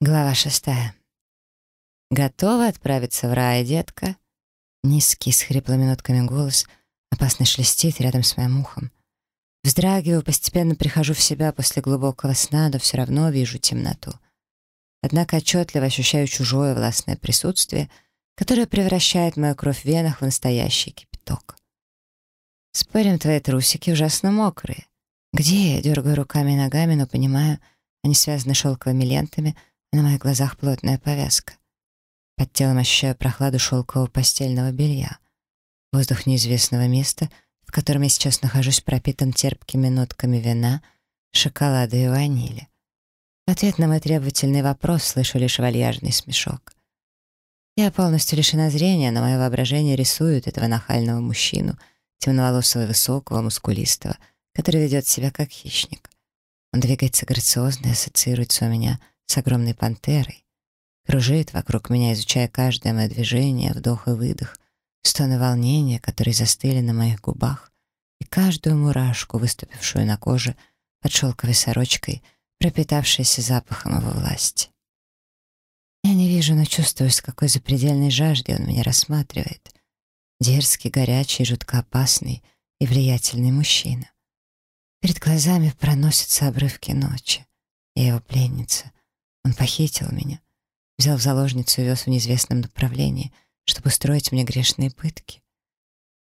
Глава шестая. «Готова отправиться в рай, детка?» Низкий, с хриплыми нотками голос опасно шелестит рядом с моим ухом. Вздрагиваю, постепенно прихожу в себя после глубокого сна, но все равно вижу темноту. Однако отчетливо ощущаю чужое властное присутствие, которое превращает мою кровь в венах в настоящий кипяток. Спорим, твои трусики ужасно мокрые. Где дергаю руками и ногами, но понимаю, они связаны шелковыми лентами, на моих глазах плотная повязка. Под телом ощущаю прохладу шелкового постельного белья. Воздух неизвестного места, в котором я сейчас нахожусь, пропитан терпкими нотками вина, шоколада и ванили. Ответ на мой требовательный вопрос слышу лишь вальяжный смешок. Я полностью лишена зрения, но мое воображение рисует этого нахального мужчину, темноволосого высокого, мускулистого, который ведет себя как хищник. Он двигается грациозно и ассоциируется у меня с огромной пантерой. Кружит вокруг меня, изучая каждое мое движение, вдох и выдох, стоны волнения, которые застыли на моих губах, и каждую мурашку, выступившую на коже под шелковой сорочкой, пропитавшейся запахом его власти. Я не вижу, но чувствую, с какой запредельной жаждой он меня рассматривает. Дерзкий, горячий, жутко опасный и влиятельный мужчина. Перед глазами проносятся обрывки ночи. Я его пленница. Он похитил меня, взял в заложницу и вез в неизвестном направлении, чтобы устроить мне грешные пытки.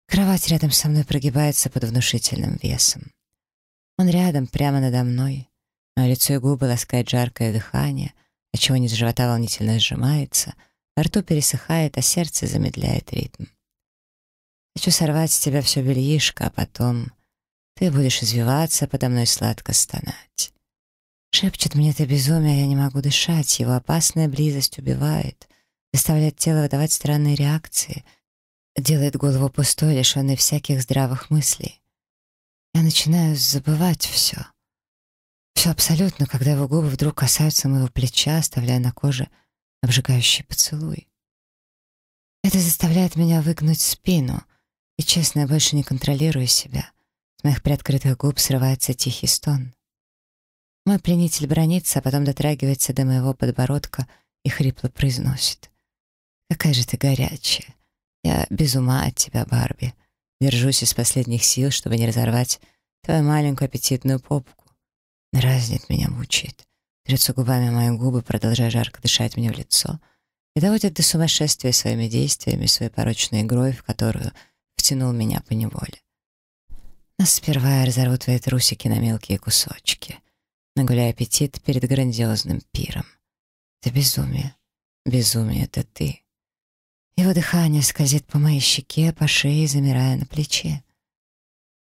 Кровать рядом со мной прогибается под внушительным весом. Он рядом, прямо надо мной. Мое лицо и губы ласкает жаркое дыхание, отчего низ живота волнительно сжимается, во рту пересыхает, а сердце замедляет ритм. Хочу сорвать с тебя все бельишко, а потом ты будешь извиваться, подо мной сладко стонать. Шепчет мне это безумие, я не могу дышать, его опасная близость убивает, заставляет тело выдавать странные реакции, делает голову пустой, лишенной всяких здравых мыслей. Я начинаю забывать все. Все абсолютно, когда его губы вдруг касаются моего плеча, оставляя на коже обжигающий поцелуй. Это заставляет меня выгнуть спину, и, честно, я больше не контролирую себя. С моих приоткрытых губ срывается тихий стон. Мой пленитель бронится, а потом дотрагивается до моего подбородка и хрипло произносит. «Какая же ты горячая! Я без ума от тебя, Барби. Держусь из последних сил, чтобы не разорвать твою маленькую аппетитную попку. Разнит меня, мучает. Трется губами мои губы, продолжая жарко дышать мне в лицо, и доводит до сумасшествия своими действиями, своей порочной игрой, в которую втянул меня по неволе. Но сперва я разорву твои трусики на мелкие кусочки нагуляя аппетит перед грандиозным пиром. Это безумие. Безумие — это ты. Его дыхание скользит по моей щеке, по шее, замирая на плече.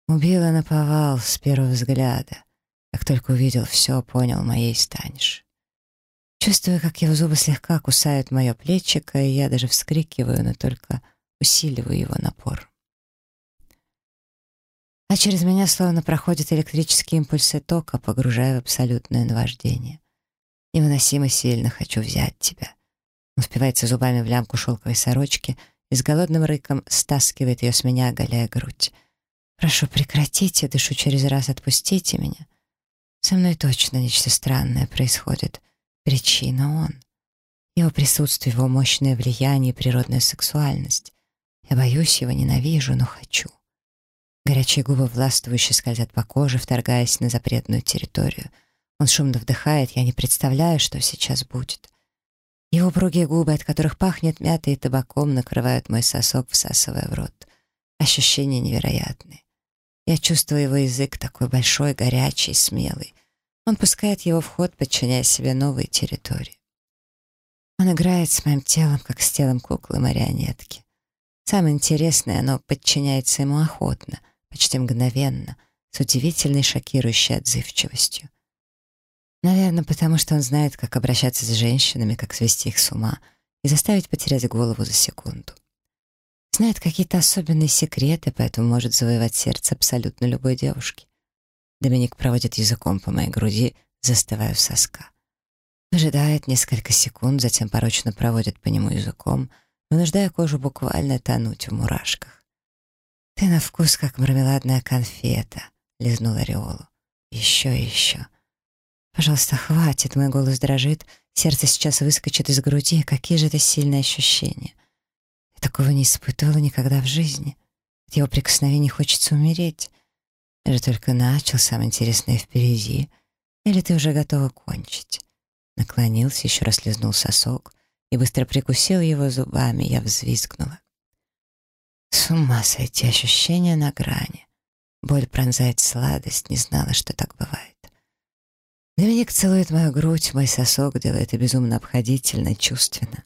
Убила наповал с первого взгляда. Как только увидел все, понял, моей станешь. Чувствую, как его зубы слегка кусают мое плечико, и я даже вскрикиваю, но только усиливаю его напор а через меня словно проходят электрические импульсы тока, погружая в абсолютное наваждение. Невыносимо сильно хочу взять тебя. Он впивается зубами в лямку шелковой сорочки и с голодным рыком стаскивает ее с меня, оголяя грудь. «Прошу, прекратите, дышу через раз, отпустите меня. Со мной точно нечто странное происходит. Причина он. Его присутствие, его мощное влияние природная сексуальность. Я боюсь его, ненавижу, но хочу. Горячие губы властвующе скользят по коже, вторгаясь на запретную территорию. Он шумно вдыхает, я не представляю, что сейчас будет. Его упругие губы, от которых пахнет мятой и табаком, накрывают мой сосок, всасывая в рот. Ощущения невероятные. Я чувствую его язык, такой большой, горячий, смелый. Он пускает его в ход, подчиняя себе новые территории. Он играет с моим телом, как с телом куклы-марионетки. Самое интересное, оно подчиняется ему охотно — почти мгновенно, с удивительной шокирующей отзывчивостью. Наверное, потому что он знает, как обращаться с женщинами, как свести их с ума и заставить потерять голову за секунду. Знает какие-то особенные секреты, поэтому может завоевать сердце абсолютно любой девушки. Доминик проводит языком по моей груди, застывая в соска. Выжидает несколько секунд, затем порочно проводит по нему языком, вынуждая кожу буквально тонуть в мурашках. «Ты на вкус, как мармеладная конфета», — лизнула Риолу. «Еще и еще». «Пожалуйста, хватит», — мой голос дрожит, Сердце сейчас выскочит из груди. Какие же это сильные ощущения. Я такого не испытывала никогда в жизни. От его прикосновений хочется умереть. Или только начал, самое интересное впереди. Или ты уже готова кончить. Наклонился, еще раз лизнул сосок и быстро прикусил его зубами. Я взвизгнула. С ума сойти, ощущения на грани. Боль пронзает сладость, не знала, что так бывает. Доминик целует мою грудь, мой сосок делает это безумно обходительно, чувственно.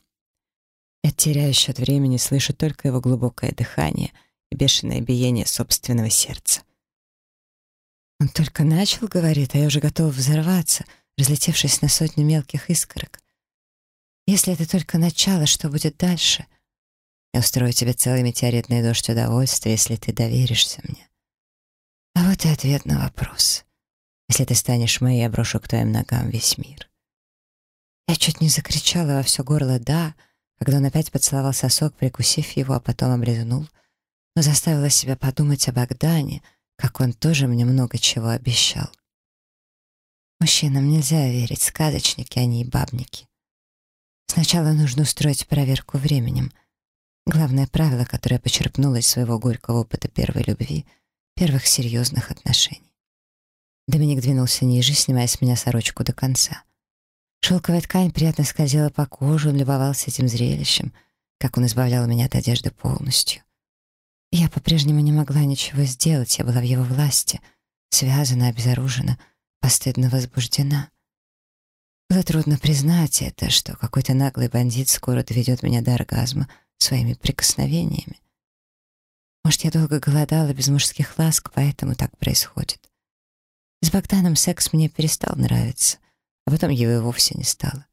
Я теряю счет времени, слышу только его глубокое дыхание и бешеное биение собственного сердца. Он только начал, говорит, а я уже готов взорваться, разлетевшись на сотню мелких искорок. Если это только начало, что будет дальше? Я устрою тебе целый метеоритный дождь удовольствия, если ты доверишься мне. А вот и ответ на вопрос. Если ты станешь моей, я брошу к твоим ногам весь мир. Я чуть не закричала во все горло «да», когда он опять поцеловал сосок, прикусив его, а потом облизнул, но заставила себя подумать о Богдане, как он тоже мне много чего обещал. Мужчинам нельзя верить, сказочники они и бабники. Сначала нужно устроить проверку временем. Главное правило, которое я почерпнула из своего горького опыта первой любви, первых серьезных отношений. Доминик двинулся ниже, снимая с меня сорочку до конца. Шелковая ткань приятно скользила по коже, он любовался этим зрелищем, как он избавлял меня от одежды полностью. Я по-прежнему не могла ничего сделать, я была в его власти, связана, обезоружена, постыдно возбуждена. Было трудно признать это, что какой-то наглый бандит скоро доведет меня до оргазма своими прикосновениями. Может, я долго голодала без мужских ласк, поэтому так происходит. С Богданом секс мне перестал нравиться, а потом его и вовсе не стало.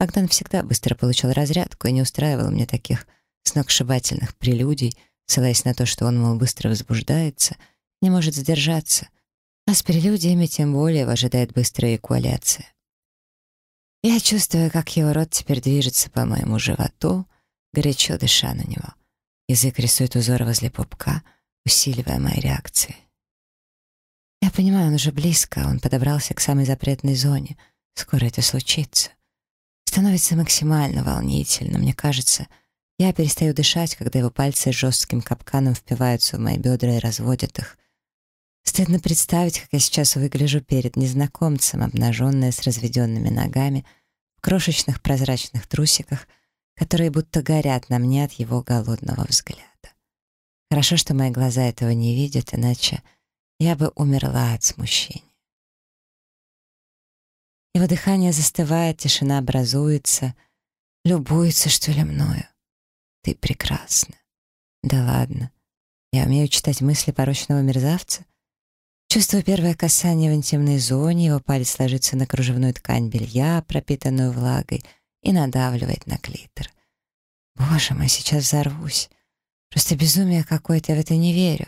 Богдан всегда быстро получал разрядку и не устраивал мне таких сногсшибательных прелюдий, ссылаясь на то, что он, мол, быстро возбуждается, не может сдержаться, а с прелюдиями тем более ожидает быстрая экуаляция. Я чувствую, как его рот теперь движется по моему животу, горячо дыша на него. Язык рисует узор возле пупка, усиливая мои реакции. Я понимаю, он уже близко, он подобрался к самой запретной зоне. Скоро это случится. Становится максимально волнительно. Мне кажется, я перестаю дышать, когда его пальцы жестким капканом впиваются в мои бедра и разводят их. Стыдно представить, как я сейчас выгляжу перед незнакомцем, обнаженная с разведенными ногами, в крошечных прозрачных трусиках, которые будто горят на мне от его голодного взгляда. Хорошо, что мои глаза этого не видят, иначе я бы умерла от смущения. Его дыхание застывает, тишина образуется, любуется, что ли, мною. Ты прекрасна. Да ладно. Я умею читать мысли порочного мерзавца. Чувствую первое касание в интимной зоне, его палец ложится на кружевную ткань белья, пропитанную влагой, и надавливает на клитор. Боже мой, сейчас взорвусь. Просто безумие какое-то, я в это не верю.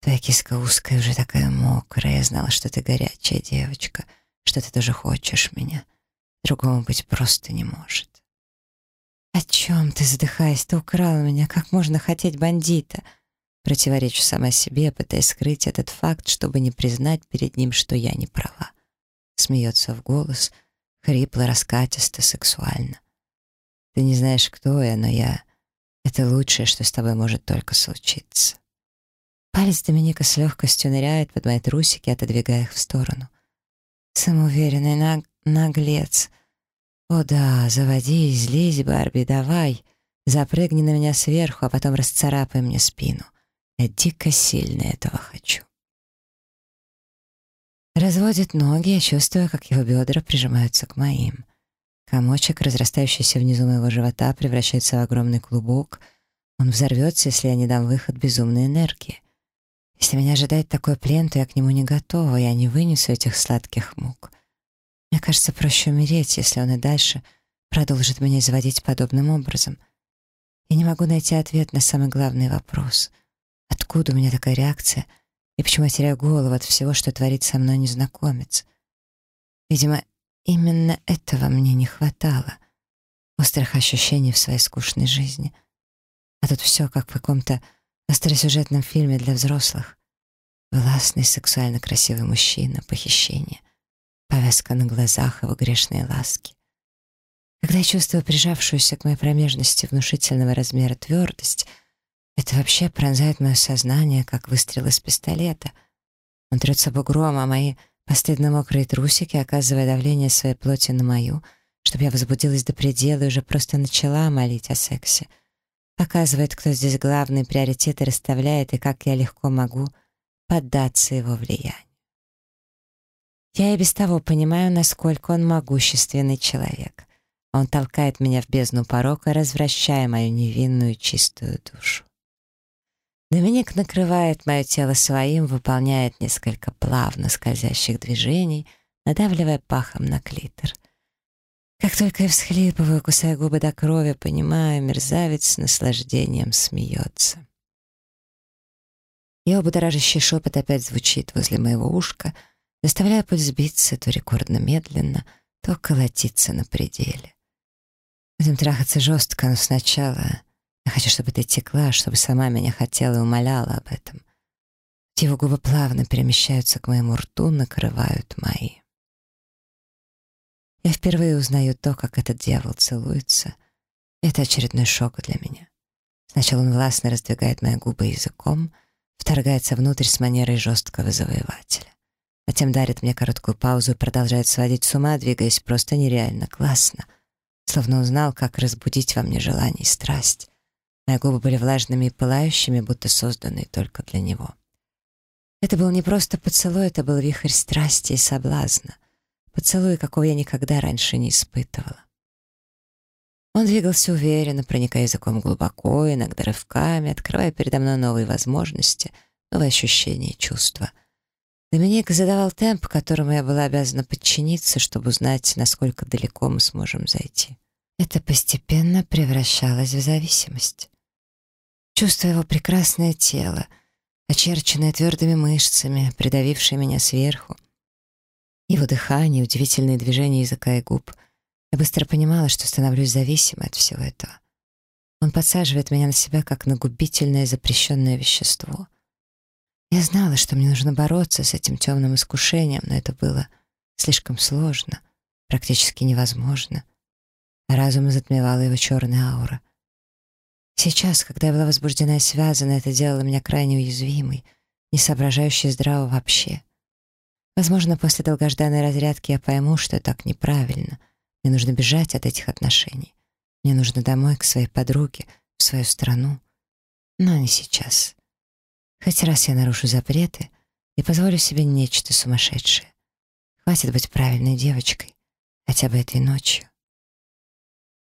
Твоя киска узкая, уже такая мокрая. Я знала, что ты горячая девочка, что ты тоже хочешь меня. Другому быть просто не может. О чем ты, задыхаясь, ты украл меня? Как можно хотеть бандита? Противоречу сама себе, пытаясь скрыть этот факт, чтобы не признать перед ним, что я не права. Смеется в голос, хрипло, раскатисто, сексуально. Ты не знаешь, кто я, но я... Это лучшее, что с тобой может только случиться. Палец Доминика с легкостью ныряет под мои трусики, отодвигая их в сторону. Самоуверенный наг... наглец. О да, заводи, излезь, Барби, давай. Запрыгни на меня сверху, а потом расцарапай мне спину. Я дико сильно этого хочу. Разводит ноги, я чувствую, как его бедра прижимаются к моим. Комочек, разрастающийся внизу моего живота, превращается в огромный клубок. Он взорвется, если я не дам выход безумной энергии. Если меня ожидает такой плен, то я к нему не готова, я не вынесу этих сладких мук. Мне кажется, проще умереть, если он и дальше продолжит меня изводить подобным образом. Я не могу найти ответ на самый главный вопрос. Откуда у меня такая реакция, и почему я теряю голову от всего, что творит со мной незнакомец? Видимо, именно этого мне не хватало. Острых ощущений в своей скучной жизни. А тут все как в каком-то остросюжетном фильме для взрослых. Властный, сексуально красивый мужчина, похищение, повязка на глазах, его грешные ласки, Когда я чувствую прижавшуюся к моей промежности внушительного размера твердость, это вообще пронзает мое сознание, как выстрел из пистолета. Он трется бугром, а мои постыдно мокрые трусики, оказывая давление своей плоти на мою, чтобы я возбудилась до предела и уже просто начала молить о сексе. Показывает, кто здесь главный приоритет и расставляет, и как я легко могу поддаться его влиянию. Я и без того понимаю, насколько он могущественный человек. Он толкает меня в бездну порока, развращая мою невинную чистую душу. Доминик накрывает мое тело своим, выполняет несколько плавно скользящих движений, надавливая пахом на клитор. Как только я всхлипываю, кусая губы до крови, понимаю, мерзавец с наслаждением смеется. Его будоражащий шепот опять звучит возле моего ушка, заставляя пульс биться то рекордно медленно, то колотиться на пределе. Будем трахаться жестко, но сначала я хочу, чтобы ты текла, чтобы сама меня хотела и умоляла об этом. Его губы плавно перемещаются к моему рту, накрывают мои. Я впервые узнаю то, как этот дьявол целуется. Это очередной шок для меня. Сначала он властно раздвигает мои губы языком, вторгается внутрь с манерой жесткого завоевателя. Затем дарит мне короткую паузу и продолжает сводить с ума, двигаясь просто нереально классно — словно узнал, как разбудить во мне желание и страсть. Мои губы были влажными и пылающими, будто созданные только для него. Это был не просто поцелуй, это был вихрь страсти и соблазна. Поцелуй, какого я никогда раньше не испытывала. Он двигался уверенно, проникая языком глубоко, иногда рывками, открывая передо мной новые возможности, новые ощущения и чувства. Доминик задавал темп, которому я была обязана подчиниться, чтобы узнать, насколько далеко мы сможем зайти. Это постепенно превращалось в зависимость. Чувствуя его прекрасное тело, очерченное твердыми мышцами, придавившее меня сверху, его дыхание, удивительные движения языка и губ, я быстро понимала, что становлюсь зависимой от всего этого. Он подсаживает меня на себя, как на губительное запрещенное вещество — я знала, что мне нужно бороться с этим темным искушением, но это было слишком сложно, практически невозможно. разум затмевала его черная аура. Сейчас, когда я была возбуждена и связана, это делало меня крайне уязвимой, не соображающей здраво вообще. Возможно, после долгожданной разрядки я пойму, что так неправильно. Мне нужно бежать от этих отношений. Мне нужно домой, к своей подруге, в свою страну. Но не сейчас. Хоть раз я нарушу запреты и позволю себе нечто сумасшедшее. Хватит быть правильной девочкой, хотя бы этой ночью.